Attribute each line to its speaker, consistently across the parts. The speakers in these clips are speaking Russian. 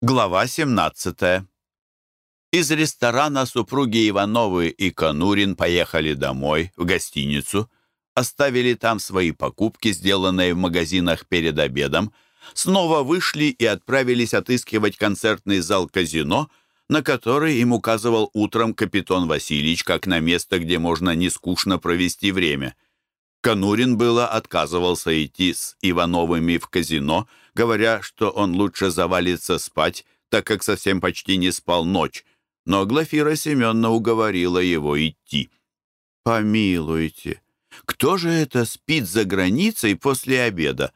Speaker 1: Глава 17. Из ресторана супруги Ивановы и Конурин поехали домой, в гостиницу, оставили там свои покупки, сделанные в магазинах перед обедом, снова вышли и отправились отыскивать концертный зал казино, на который им указывал утром капитан Васильевич как на место, где можно нескучно провести время. Конурин было отказывался идти с Ивановыми в казино, говоря, что он лучше завалится спать, так как совсем почти не спал ночь, но Глафира Семеновна уговорила его идти. «Помилуйте, кто же это спит за границей после обеда?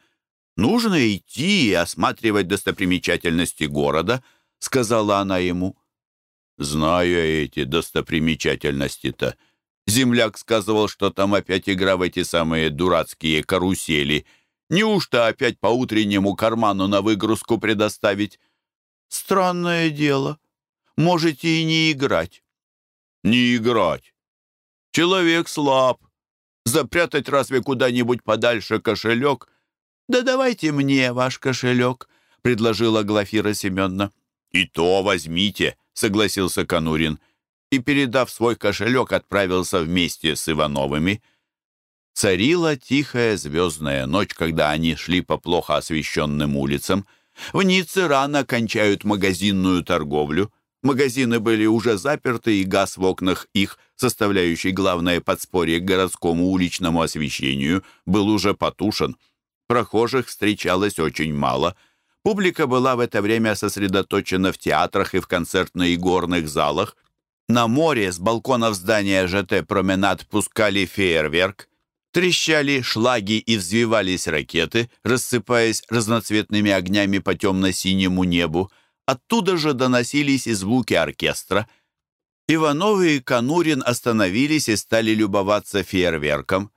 Speaker 1: Нужно идти и осматривать достопримечательности города», — сказала она ему. «Знаю эти достопримечательности-то. Земляк сказывал, что там опять игра в эти самые дурацкие карусели — Неужто опять по утреннему карману на выгрузку предоставить? Странное дело. Можете и не играть. Не играть. Человек слаб. Запрятать разве куда-нибудь подальше кошелек? Да давайте мне ваш кошелек, предложила Глафира Семеновна. И то возьмите, согласился Конурин и, передав свой кошелек, отправился вместе с Ивановыми. Царила тихая звездная ночь, когда они шли по плохо освещенным улицам. В Ницце рано кончают магазинную торговлю. Магазины были уже заперты, и газ в окнах их, составляющий главное подспорье к городскому уличному освещению, был уже потушен. Прохожих встречалось очень мало. Публика была в это время сосредоточена в театрах и в концертно-игорных залах. На море с балконов здания ЖТ «Променад» пускали фейерверк. Трещали шлаги и взвивались ракеты, рассыпаясь разноцветными огнями по темно-синему небу. Оттуда же доносились и звуки оркестра. Ивановы и Конурин остановились и стали любоваться фейерверком.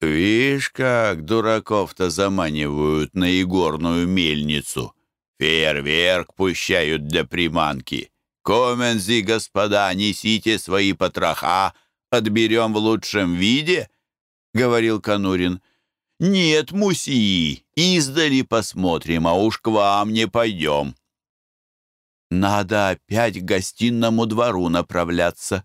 Speaker 1: «Вишь, как дураков-то заманивают на игорную мельницу. Фейерверк пущают для приманки. Комензи, господа, несите свои потроха, отберем в лучшем виде» говорил Конурин. «Нет, Мусии, издали посмотрим, а уж к вам не пойдем». «Надо опять к гостинному двору направляться.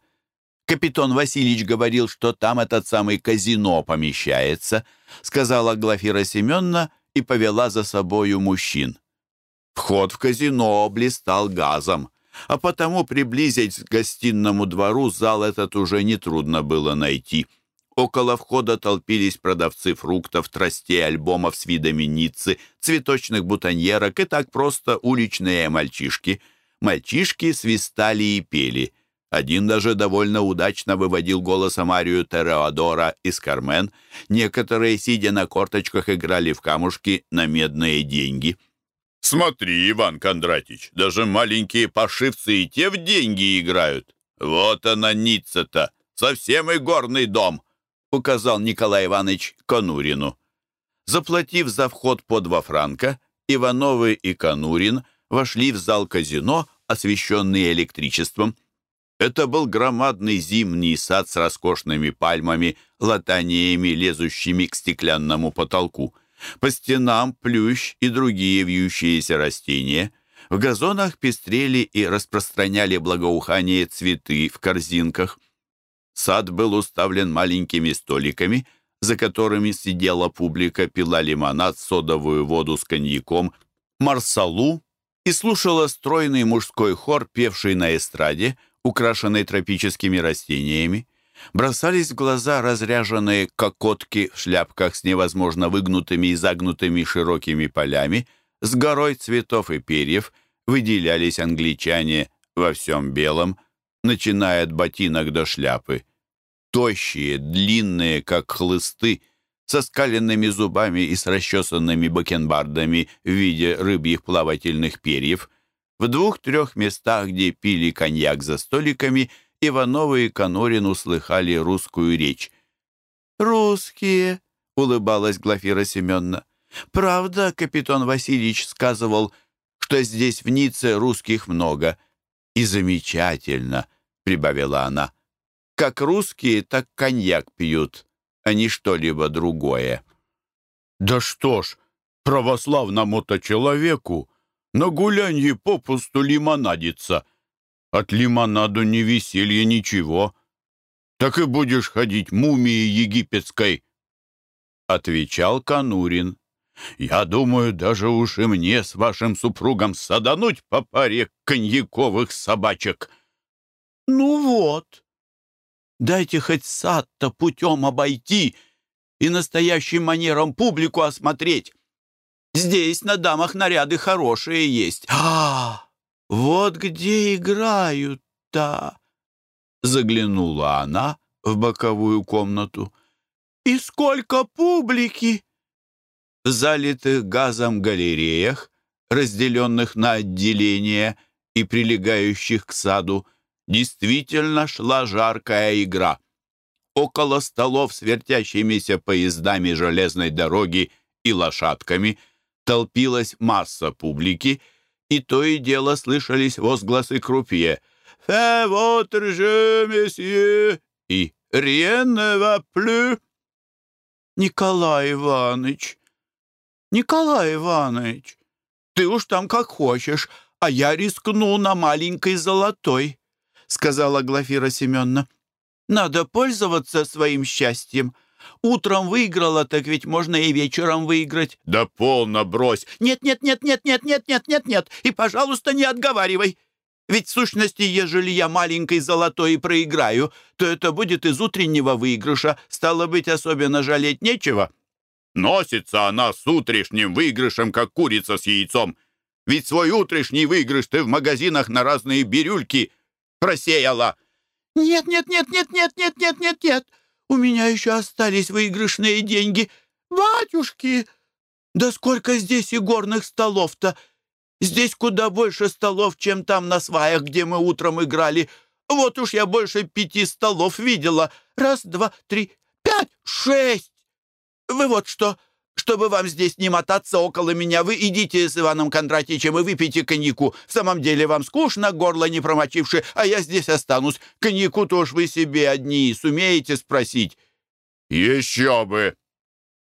Speaker 1: Капитан Васильевич говорил, что там этот самый казино помещается», сказала Глафира Семеновна и повела за собою мужчин. Вход в казино блистал газом, а потому приблизить к гостинному двору зал этот уже нетрудно было найти — Около входа толпились продавцы фруктов, тростей, альбомов с видами Ниццы, цветочных бутоньерок и так просто уличные мальчишки. Мальчишки свистали и пели. Один даже довольно удачно выводил голосом арию Тереодора из «Кармен». Некоторые, сидя на корточках, играли в камушки на медные деньги. «Смотри, Иван Кондратич, даже маленькие пошивцы и те в деньги играют. Вот она, Ницца-то, совсем и горный дом!» указал Николай Иванович Конурину. Заплатив за вход по два франка, Ивановы и Конурин вошли в зал казино, освещенный электричеством. Это был громадный зимний сад с роскошными пальмами, латаниями, лезущими к стеклянному потолку. По стенам плющ и другие вьющиеся растения. В газонах пестрели и распространяли благоухание цветы в корзинках – Сад был уставлен маленькими столиками, за которыми сидела публика, пила лимонад, содовую воду с коньяком, марсалу и слушала стройный мужской хор, певший на эстраде, украшенной тропическими растениями. Бросались в глаза разряженные кокотки в шляпках с невозможно выгнутыми и загнутыми широкими полями, с горой цветов и перьев, выделялись англичане во всем белом, начиная от ботинок до шляпы. Тощие, длинные, как хлысты, со скаленными зубами и с расчесанными бакенбардами в виде рыбьих плавательных перьев. В двух-трех местах, где пили коньяк за столиками, Ивановы и Конорин услыхали русскую речь. «Русские», — улыбалась Глафира Семеновна. «Правда, капитан Васильевич сказывал, что здесь в Ницце русских много. И замечательно. — прибавила она. «Как русские, так коньяк пьют, а не что-либо другое».
Speaker 2: «Да что ж, православному-то человеку
Speaker 1: На гулянье попусту лимонадиться. От лимонаду не веселье ничего. Так и будешь ходить мумией египетской, — отвечал Канурин. Я думаю, даже уж и мне с вашим супругом садануть по паре коньяковых собачек. Ну вот, дайте хоть сад-то путем обойти и настоящим манером публику осмотреть. Здесь на дамах наряды хорошие есть. А, вот где играют-то. Заглянула она в боковую комнату. И сколько публики! В залитых газом галереях, разделенных на отделения и прилегающих к саду, действительно шла жаркая игра. Около столов с вертящимися поездами железной дороги и лошадками толпилась масса публики, и то и дело слышались возгласы крупье «Фе votre jeu, месье!» и «Rien plus!» «Николай Иванович, «Николай Иванович, ты уж там как хочешь, а я рискну на маленькой золотой», — сказала Глафира Семеновна. «Надо пользоваться своим счастьем. Утром выиграла, так ведь можно и вечером выиграть».
Speaker 2: «Да полно брось!»
Speaker 1: «Нет-нет-нет-нет-нет-нет-нет-нет-нет, и, пожалуйста, не отговаривай. Ведь в сущности, ежели я маленькой золотой проиграю, то это будет из утреннего выигрыша. Стало быть, особенно жалеть нечего».
Speaker 2: Носится она с утрешним выигрышем, как курица с яйцом. Ведь свой утрешний выигрыш ты в магазинах на разные бирюльки просеяла.
Speaker 1: Нет, нет, нет, нет, нет, нет, нет, нет, нет. У меня еще остались выигрышные деньги. Батюшки! Да сколько здесь игорных столов-то! Здесь куда больше столов, чем там на сваях, где мы утром играли. Вот уж я больше пяти столов видела. Раз, два, три, пять, шесть. Вы вот что, чтобы вам здесь не мотаться около меня, вы идите с Иваном Кондратьевичем и выпейте коньяку. В самом деле вам скучно, горло не промочивши, а я здесь останусь. Коньяку-то уж вы себе одни сумеете спросить».
Speaker 2: «Еще бы!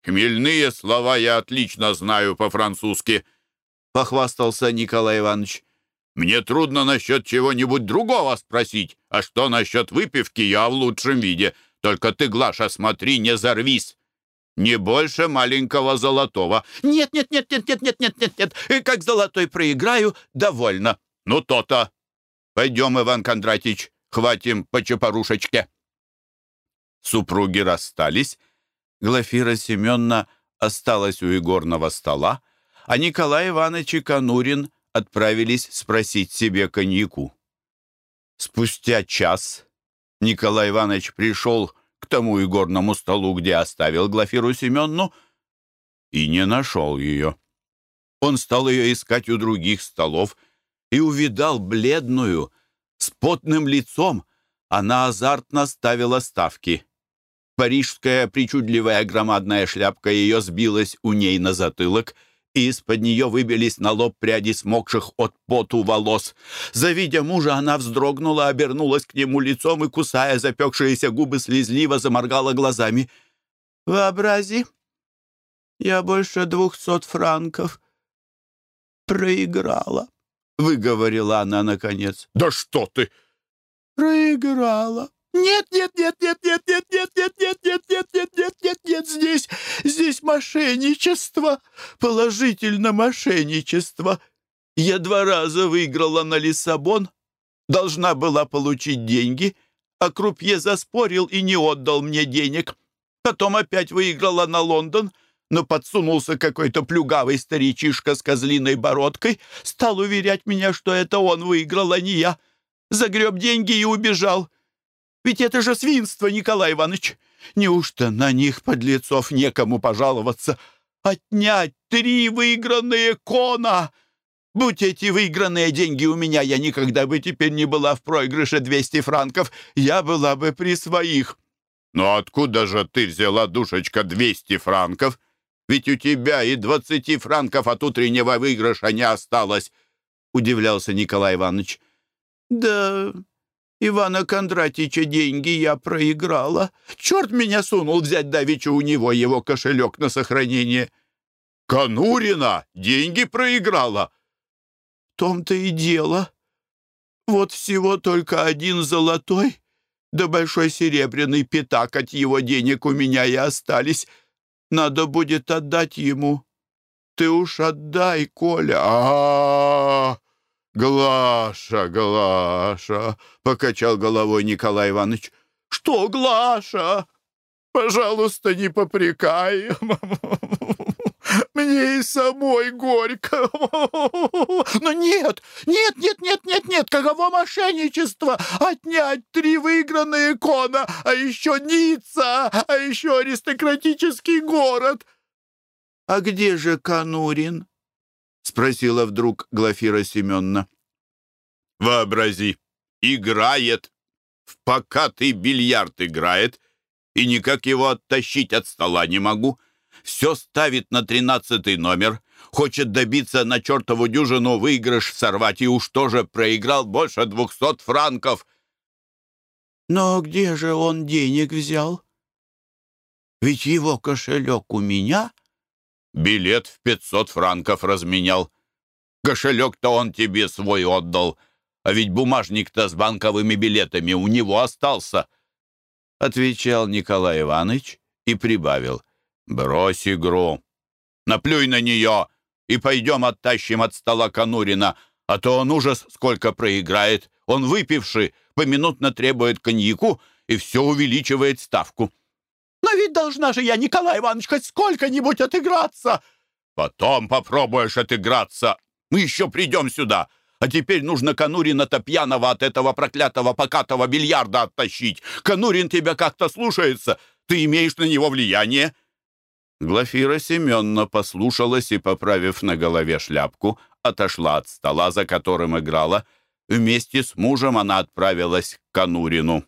Speaker 2: Хмельные слова я отлично знаю по-французски», — похвастался Николай Иванович. «Мне трудно насчет чего-нибудь другого спросить, а что насчет выпивки я в лучшем виде. Только ты, Глаша, смотри, не зарвись. Не больше маленького золотого.
Speaker 1: Нет, нет, нет, нет, нет, нет, нет, нет, нет. И как золотой проиграю, довольно.
Speaker 2: Ну, то-то. Пойдем, Иван Кондратич, хватим по чапорушечке.
Speaker 1: Супруги расстались. Глафира Семеновна осталась у игорного стола, а Николай Иванович и Конурин отправились спросить себе коньяку. Спустя час Николай Иванович пришел к тому игорному столу, где оставил Глафиру Семенну, и не нашел ее. Он стал ее искать у других столов и увидал бледную, с потным лицом. Она азартно ставила ставки. Парижская причудливая громадная шляпка ее сбилась у ней на затылок — и из-под нее выбились на лоб пряди смокших от поту волос. Завидя мужа, она вздрогнула, обернулась к нему лицом и, кусая запекшиеся губы, слезливо заморгала глазами. «Вообрази, я больше двухсот франков проиграла», — выговорила она наконец.
Speaker 2: «Да что ты!»
Speaker 1: «Проиграла», нет, нет, нет, нет, нет, нет, нет, нет, нет, нет, нет, нет, нет, нет, нет, здесь, здесь мошенничество, положительно мошенничество. Я два раза выиграла на Лиссабон, должна была получить деньги, а крупье заспорил и не отдал мне денег. Потом опять выиграла на Лондон, но подсунулся какой-то плюгавый старичишка с козлиной бородкой, стал уверять меня, что это он выиграл, а не я. Загреб деньги и убежал. Ведь это же свинство, Николай Иванович! Неужто на них, подлецов, некому пожаловаться? Отнять три выигранные кона! Будь эти выигранные деньги у меня, я никогда бы теперь не была в проигрыше 200 франков. Я была бы при своих.
Speaker 2: Но откуда же ты взяла, душечка, 200 франков? Ведь у тебя и 20 франков от утреннего выигрыша не осталось, — удивлялся Николай Иванович.
Speaker 1: Да Ивана Кондратича деньги я проиграла. Черт меня сунул взять давеча у него его кошелек на сохранение.
Speaker 2: Конурина деньги проиграла.
Speaker 1: том-то и дело. Вот всего только один золотой, да большой серебряный пятак от его денег у меня и остались. Надо будет отдать ему. Ты уж отдай, Коля.
Speaker 2: А, -а, -а, Глаша, Глаша, покачал головой Николай Иванович. Что, Глаша? Пожалуйста, не попрекай. Мне и самой горько.
Speaker 3: Но нет, нет, нет, нет, нет, нет, каково мошенничество? Отнять три выигранные кона, а еще Ницца, а еще аристократический город.
Speaker 1: А где же Канурин? Спросила вдруг Глафира Семеновна.
Speaker 2: Вообрази, играет, в покатый бильярд играет, и никак его оттащить от стола не могу все ставит на тринадцатый номер, хочет добиться на чертову дюжину выигрыш сорвать, и уж тоже проиграл больше двухсот франков.
Speaker 1: Но где же он денег взял? Ведь его кошелек у меня.
Speaker 2: Билет в пятьсот франков разменял. Кошелек-то он тебе свой отдал, а ведь бумажник-то с банковыми билетами у него остался.
Speaker 1: Отвечал Николай Иванович и прибавил — «Брось игру! Наплюй на нее и пойдем оттащим от стола Конурина, а то он ужас сколько проиграет. Он выпивший, поминутно требует коньяку и все увеличивает ставку».
Speaker 3: «Но ведь должна же я, Николай Иванович, хоть сколько-нибудь отыграться!»
Speaker 2: «Потом попробуешь отыграться. Мы еще придем сюда. А теперь нужно Конурина-то пьяного от этого проклятого покатого бильярда оттащить. Конурин тебя как-то слушается. Ты имеешь на него влияние.
Speaker 1: Глафира Семеновна послушалась и, поправив на голове шляпку, отошла от стола, за которым играла. Вместе с мужем она отправилась к Конурину.